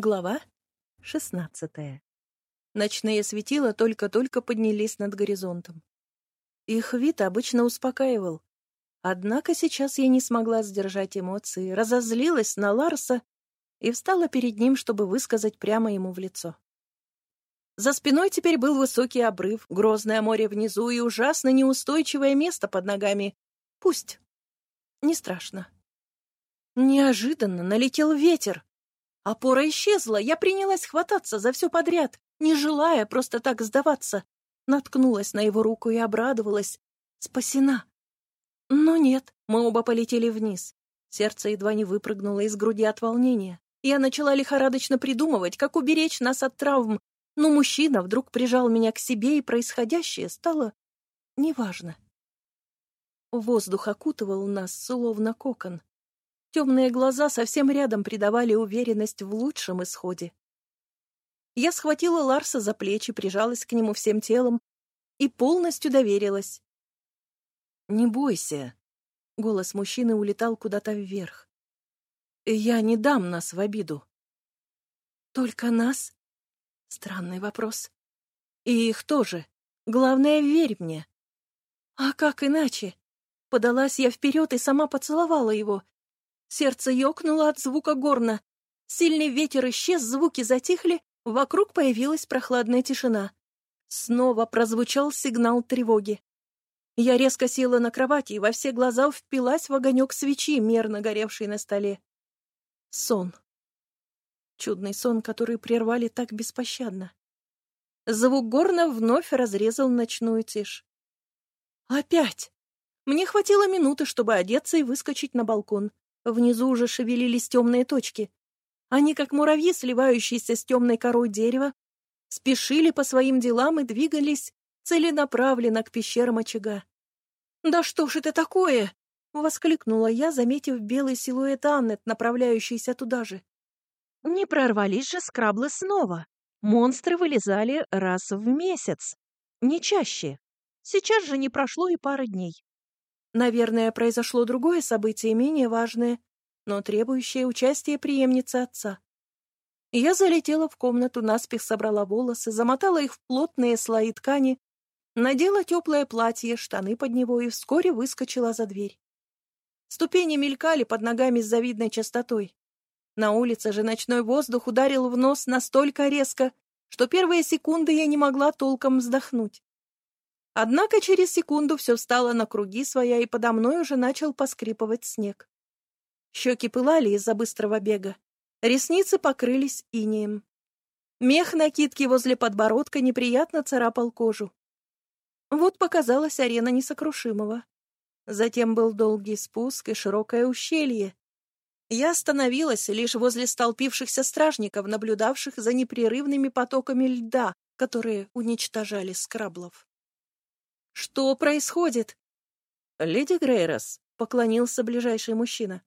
Глава шестнадцатая. Ночные светила только-только поднялись над горизонтом. Их вид обычно успокаивал. Однако сейчас я не смогла сдержать эмоции, разозлилась на Ларса и встала перед ним, чтобы высказать прямо ему в лицо. За спиной теперь был высокий обрыв, грозное море внизу и ужасно неустойчивое место под ногами. Пусть. Не страшно. Неожиданно налетел ветер. Опора исчезла, я принялась хвататься за все подряд, не желая просто так сдаваться. Наткнулась на его руку и обрадовалась. Спасена. Но нет, мы оба полетели вниз. Сердце едва не выпрыгнуло из груди от волнения. Я начала лихорадочно придумывать, как уберечь нас от травм, но мужчина вдруг прижал меня к себе, и происходящее стало неважно. Воздух окутывал нас, словно кокон. Темные глаза совсем рядом придавали уверенность в лучшем исходе. Я схватила Ларса за плечи, прижалась к нему всем телом и полностью доверилась. «Не бойся», — голос мужчины улетал куда-то вверх. «Я не дам нас в обиду». «Только нас?» Странный вопрос. «И их тоже. Главное, верь мне». «А как иначе?» Подалась я вперед и сама поцеловала его, Сердце ёкнуло от звука горна. Сильный ветер исчез, звуки затихли, вокруг появилась прохладная тишина. Снова прозвучал сигнал тревоги. Я резко села на кровати и во все глаза впилась в огонек свечи, мерно горевший на столе. Сон. Чудный сон, который прервали так беспощадно. Звук горна вновь разрезал ночную тишь. Опять! Мне хватило минуты, чтобы одеться и выскочить на балкон. Внизу уже шевелились темные точки. Они, как муравьи, сливающиеся с темной корой дерева, спешили по своим делам и двигались целенаправленно к пещерам очага. «Да что ж это такое?» — воскликнула я, заметив белый силуэт Аннет, направляющийся туда же. Не прорвались же скраблы снова. Монстры вылезали раз в месяц. Не чаще. Сейчас же не прошло и пары дней. Наверное, произошло другое событие, менее важное, но требующее участия преемницы отца. Я залетела в комнату, наспех собрала волосы, замотала их в плотные слои ткани, надела теплое платье, штаны под него и вскоре выскочила за дверь. Ступени мелькали под ногами с завидной частотой. На улице же ночной воздух ударил в нос настолько резко, что первые секунды я не могла толком вздохнуть. Однако через секунду все встало на круги своя, и подо мной уже начал поскрипывать снег. Щеки пылали из-за быстрого бега. Ресницы покрылись инеем. Мех накидки возле подбородка неприятно царапал кожу. Вот показалась арена несокрушимого. Затем был долгий спуск и широкое ущелье. Я остановилась лишь возле столпившихся стражников, наблюдавших за непрерывными потоками льда, которые уничтожали скраблов. Что происходит? Леди Грейрос, поклонился ближайший мужчина.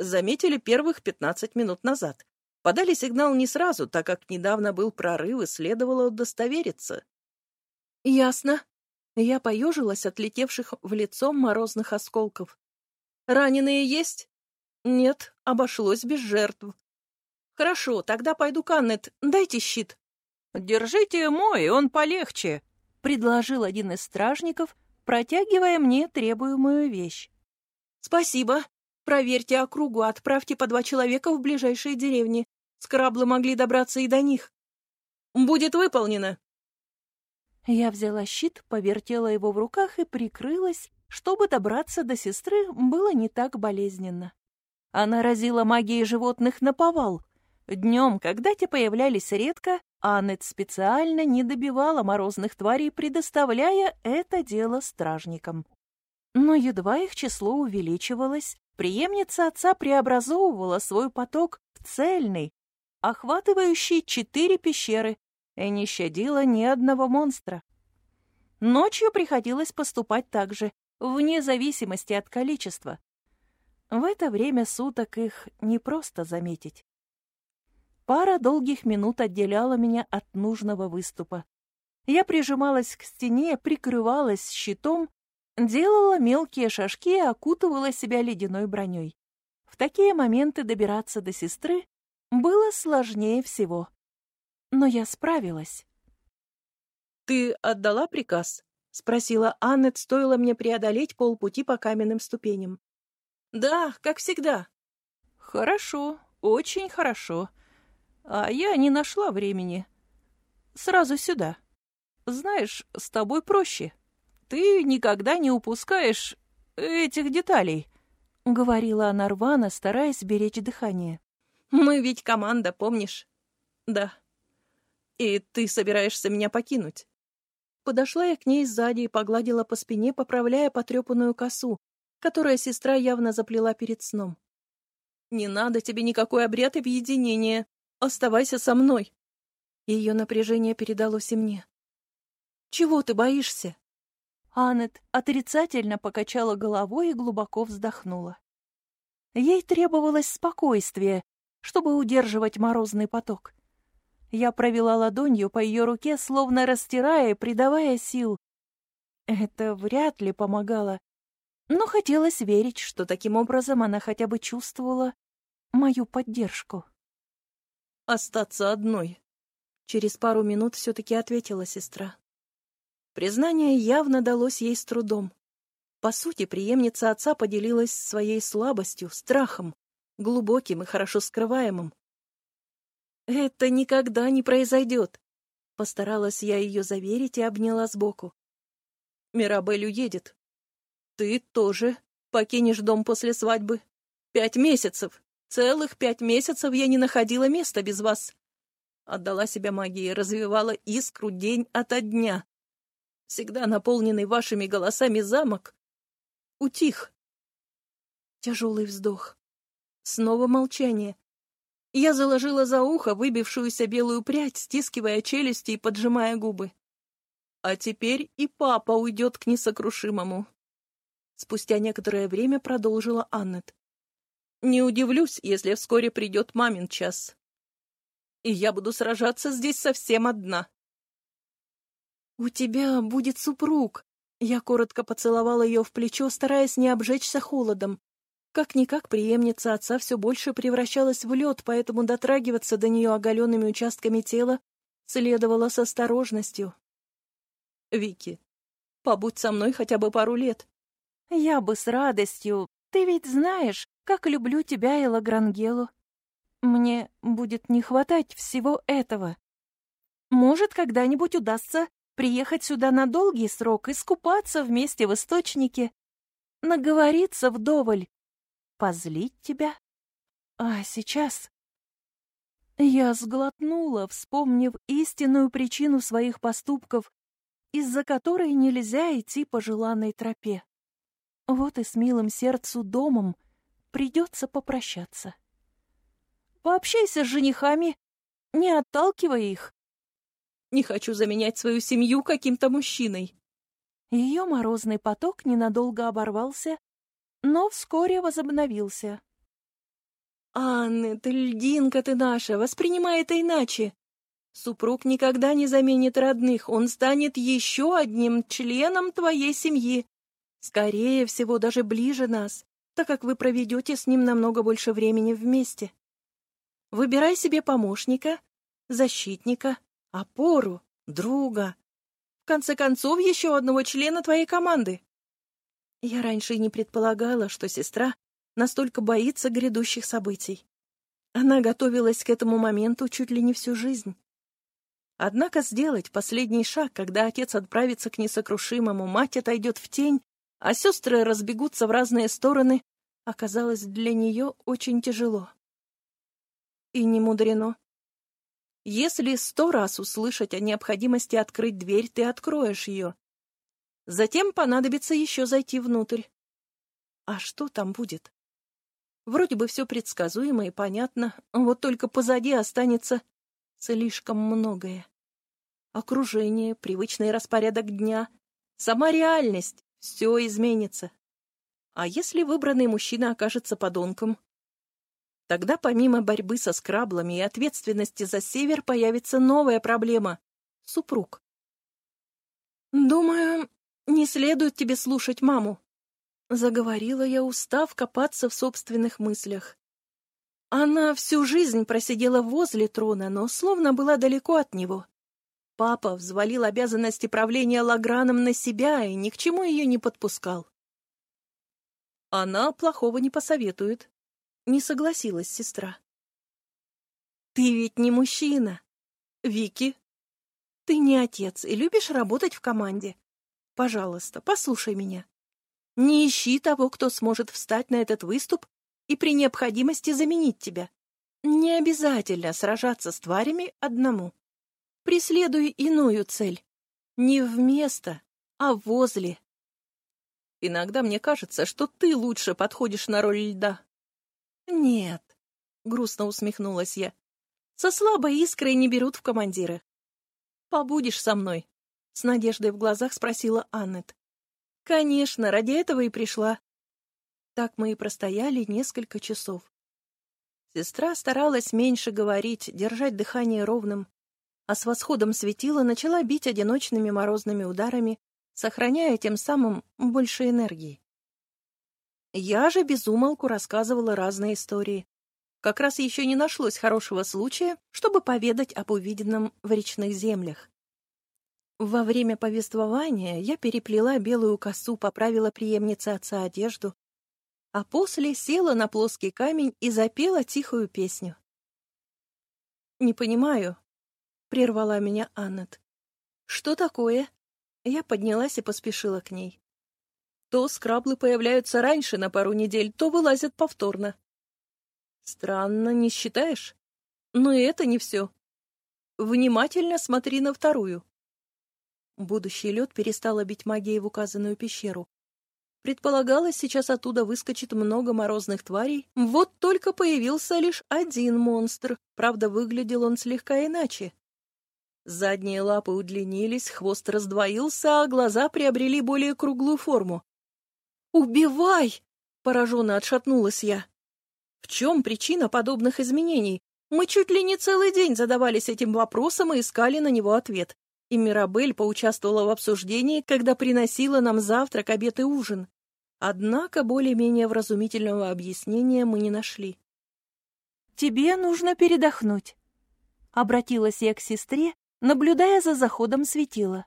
Заметили первых пятнадцать минут назад. Подали сигнал не сразу, так как недавно был прорыв и следовало удостовериться. Ясно. Я поежилась от летевших в лицо морозных осколков. Раненые есть? Нет, обошлось без жертв. Хорошо, тогда пойду к Аннет. Дайте щит. Держите мой, он полегче, — предложил один из стражников, протягивая мне требуемую вещь. «Спасибо. Проверьте округу, отправьте по два человека в ближайшие деревни. Скраблы могли добраться и до них. Будет выполнено!» Я взяла щит, повертела его в руках и прикрылась, чтобы добраться до сестры было не так болезненно. Она разила магией животных на повал. Днем, когда те появлялись редко, Аннет специально не добивала морозных тварей, предоставляя это дело стражникам. Но едва их число увеличивалось, преемница отца преобразовывала свой поток в цельный, охватывающий четыре пещеры, и не щадила ни одного монстра. Ночью приходилось поступать так же, вне зависимости от количества. В это время суток их не просто заметить. Пара долгих минут отделяла меня от нужного выступа. Я прижималась к стене, прикрывалась щитом, делала мелкие шажки и окутывала себя ледяной броней. В такие моменты добираться до сестры было сложнее всего. Но я справилась. «Ты отдала приказ?» — спросила Аннет, стоило мне преодолеть полпути по каменным ступеням. «Да, как всегда». «Хорошо, очень хорошо. А я не нашла времени. Сразу сюда. Знаешь, с тобой проще. Ты никогда не упускаешь этих деталей», — говорила она рвано, стараясь беречь дыхание. «Мы ведь команда, помнишь?» «Да». «И ты собираешься меня покинуть?» Подошла я к ней сзади и погладила по спине, поправляя потрепанную косу, которую сестра явно заплела перед сном. «Не надо тебе никакой обряд объединения. Оставайся со мной». Ее напряжение передалось и мне. «Чего ты боишься?» Аннет отрицательно покачала головой и глубоко вздохнула. Ей требовалось спокойствие, чтобы удерживать морозный поток. Я провела ладонью по ее руке, словно растирая, придавая сил. Это вряд ли помогало, но хотелось верить, что таким образом она хотя бы чувствовала мою поддержку. «Остаться одной», — через пару минут все-таки ответила сестра. Признание явно далось ей с трудом. По сути, преемница отца поделилась своей слабостью, страхом, глубоким и хорошо скрываемым. «Это никогда не произойдет!» Постаралась я ее заверить и обняла сбоку. «Мирабель уедет. Ты тоже покинешь дом после свадьбы. Пять месяцев! Целых пять месяцев я не находила места без вас!» Отдала себя магии, развивала искру день ото дня. Всегда наполненный вашими голосами замок утих. Тяжелый вздох. Снова молчание. Я заложила за ухо выбившуюся белую прядь, стискивая челюсти и поджимая губы. А теперь и папа уйдет к несокрушимому. Спустя некоторое время продолжила Аннет. Не удивлюсь, если вскоре придет мамин час. И я буду сражаться здесь совсем одна. «У тебя будет супруг!» Я коротко поцеловала ее в плечо, стараясь не обжечься холодом. Как-никак преемница отца все больше превращалась в лед, поэтому дотрагиваться до нее оголенными участками тела следовало с осторожностью. «Вики, побудь со мной хотя бы пару лет». «Я бы с радостью. Ты ведь знаешь, как люблю тебя и Лагрангелу. Мне будет не хватать всего этого. Может, когда-нибудь удастся приехать сюда на долгий срок, и искупаться вместе в источнике, наговориться вдоволь, позлить тебя. А сейчас... Я сглотнула, вспомнив истинную причину своих поступков, из-за которой нельзя идти по желанной тропе. Вот и с милым сердцу домом придется попрощаться. Пообщайся с женихами, не отталкивай их. Не хочу заменять свою семью каким-то мужчиной. Ее морозный поток ненадолго оборвался, но вскоре возобновился. «Анны, ты льдинка ты наша, воспринимай это иначе. Супруг никогда не заменит родных, он станет еще одним членом твоей семьи. Скорее всего, даже ближе нас, так как вы проведете с ним намного больше времени вместе. Выбирай себе помощника, защитника, опору, друга. В конце концов, еще одного члена твоей команды. Я раньше не предполагала, что сестра настолько боится грядущих событий. Она готовилась к этому моменту чуть ли не всю жизнь. Однако сделать последний шаг, когда отец отправится к несокрушимому, мать отойдет в тень, а сестры разбегутся в разные стороны, оказалось для нее очень тяжело. И не мудрено. Если сто раз услышать о необходимости открыть дверь, ты откроешь ее, Затем понадобится еще зайти внутрь. А что там будет? Вроде бы все предсказуемо и понятно, вот только позади останется слишком многое. Окружение, привычный распорядок дня, сама реальность — все изменится. А если выбранный мужчина окажется подонком? Тогда помимо борьбы со скраблами и ответственности за север появится новая проблема — супруг. Думаю, «Не следует тебе слушать маму», — заговорила я, устав копаться в собственных мыслях. Она всю жизнь просидела возле трона, но словно была далеко от него. Папа взвалил обязанности правления Лаграном на себя и ни к чему ее не подпускал. Она плохого не посоветует. Не согласилась сестра. Ты ведь не мужчина. Вики, ты не отец и любишь работать в команде. Пожалуйста, послушай меня. Не ищи того, кто сможет встать на этот выступ и при необходимости заменить тебя. Не обязательно сражаться с тварями одному. Преследуй иную цель. Не вместо, а возле. Иногда мне кажется, что ты лучше подходишь на роль льда. Нет, грустно усмехнулась я. Со слабой искрой не берут в командиры. Побудешь со мной? С надеждой в глазах спросила Аннет. Конечно, ради этого и пришла. Так мы и простояли несколько часов. Сестра старалась меньше говорить, держать дыхание ровным, а с восходом светила начала бить одиночными морозными ударами, сохраняя тем самым больше энергии. Я же безумолку рассказывала разные истории. Как раз еще не нашлось хорошего случая, чтобы поведать об увиденном в речных землях. Во время повествования я переплела белую косу, поправила преемнице отца одежду, а после села на плоский камень и запела тихую песню. «Не понимаю», — прервала меня Аннет. «Что такое?» Я поднялась и поспешила к ней. То скраблы появляются раньше на пару недель, то вылазят повторно. Странно, не считаешь? Но это не все. Внимательно смотри на вторую. Будущий лед перестал бить магией в указанную пещеру. Предполагалось, сейчас оттуда выскочит много морозных тварей. Вот только появился лишь один монстр. Правда, выглядел он слегка иначе. Задние лапы удлинились, хвост раздвоился, а глаза приобрели более круглую форму. «Убивай!» — пораженно отшатнулась я. В чем причина подобных изменений? Мы чуть ли не целый день задавались этим вопросом и искали на него ответ и Мирабель поучаствовала в обсуждении, когда приносила нам завтрак, обед и ужин. Однако более-менее вразумительного объяснения мы не нашли. «Тебе нужно передохнуть», — обратилась я к сестре, наблюдая за заходом светила.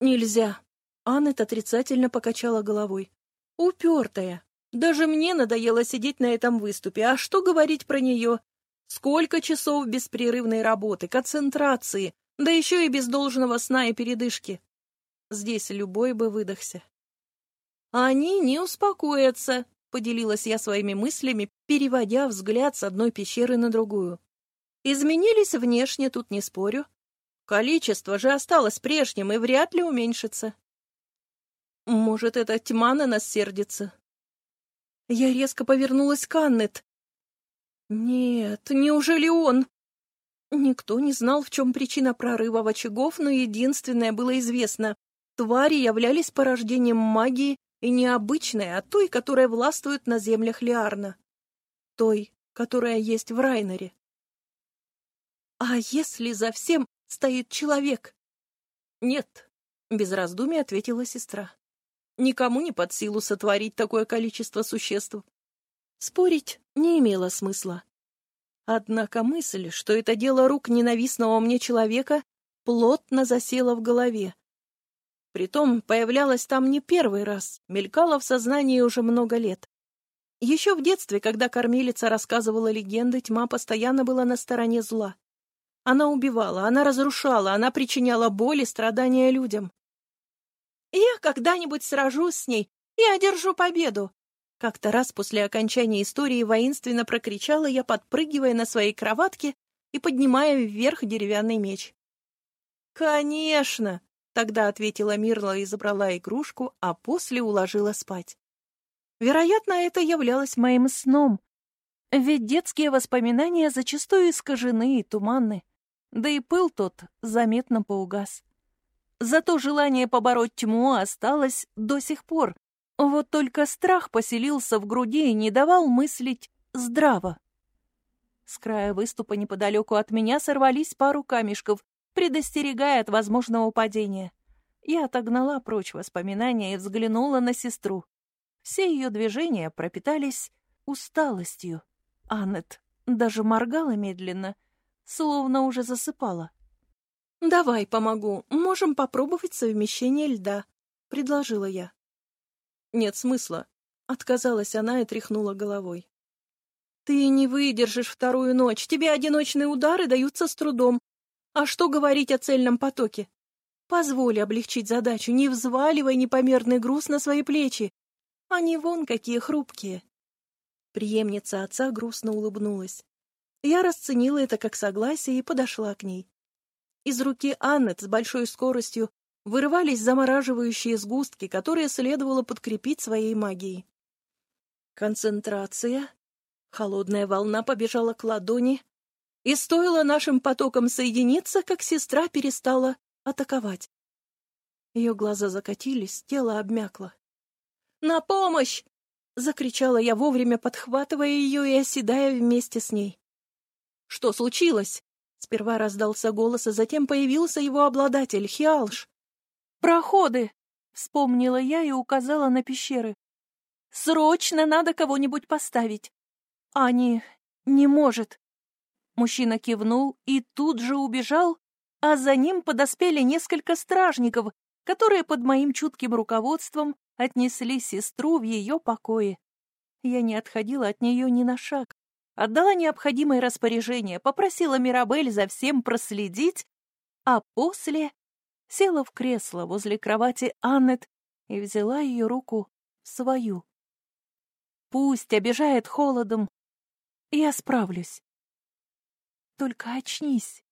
«Нельзя», — Аннет отрицательно покачала головой. «Упертая. Даже мне надоело сидеть на этом выступе, а что говорить про нее? Сколько часов беспрерывной работы, концентрации, да еще и без должного сна и передышки. Здесь любой бы выдохся. «Они не успокоятся», — поделилась я своими мыслями, переводя взгляд с одной пещеры на другую. «Изменились внешне, тут не спорю. Количество же осталось прежним и вряд ли уменьшится. Может, эта тьма на нас сердится?» Я резко повернулась к Аннет. «Нет, неужели он?» Никто не знал, в чем причина прорыва в очагов, но единственное было известно. Твари являлись порождением магии и не обычной, а той, которая властвует на землях Лиарна. Той, которая есть в Райнере. «А если за всем стоит человек?» «Нет», — без раздумий ответила сестра. «Никому не под силу сотворить такое количество существ». Спорить не имело смысла. Однако мысль, что это дело рук ненавистного мне человека, плотно засела в голове. Притом появлялась там не первый раз, мелькала в сознании уже много лет. Еще в детстве, когда кормилица рассказывала легенды, тьма постоянно была на стороне зла. Она убивала, она разрушала, она причиняла боль и страдания людям. «Я когда-нибудь сражусь с ней и одержу победу», как-то раз после окончания истории воинственно прокричала я, подпрыгивая на своей кроватке и поднимая вверх деревянный меч. «Конечно!» — тогда ответила Мирла и забрала игрушку, а после уложила спать. Вероятно, это являлось моим сном, ведь детские воспоминания зачастую искажены и туманны, да и пыл тот заметно поугас. Зато желание побороть тьму осталось до сих пор, вот только страх поселился в груди и не давал мыслить здраво. С края выступа неподалеку от меня сорвались пару камешков, предостерегая от возможного падения. Я отогнала прочь воспоминания и взглянула на сестру. Все ее движения пропитались усталостью. Аннет даже моргала медленно, словно уже засыпала. «Давай помогу. Можем попробовать совмещение льда», — предложила я. «Нет смысла», — отказалась она и тряхнула головой. «Ты не выдержишь вторую ночь. Тебе одиночные удары даются с трудом. А что говорить о цельном потоке? Позволь облегчить задачу, не взваливай непомерный груз на свои плечи. Они вон какие хрупкие». Приемница отца грустно улыбнулась. Я расценила это как согласие и подошла к ней. Из руки Аннет с большой скоростью вырывались замораживающие сгустки, которые следовало подкрепить своей магией. Концентрация. Холодная волна побежала к ладони, и стоило нашим потокам соединиться, как сестра перестала атаковать. Ее глаза закатились, тело обмякло. «На помощь!» — закричала я вовремя, подхватывая ее и оседая вместе с ней. «Что случилось?» Сперва раздался голос, а затем появился его обладатель, Хиалш. «Проходы!» — вспомнила я и указала на пещеры. «Срочно надо кого-нибудь поставить!» «Ани не может!» Мужчина кивнул и тут же убежал, а за ним подоспели несколько стражников, которые под моим чутким руководством отнесли сестру в ее покое. Я не отходила от нее ни на шаг, отдала необходимое распоряжение, попросила Мирабель за всем проследить, а после села в кресло возле кровати Аннет и взяла ее руку в свою. Пусть обижает холодом, я справлюсь. Только очнись.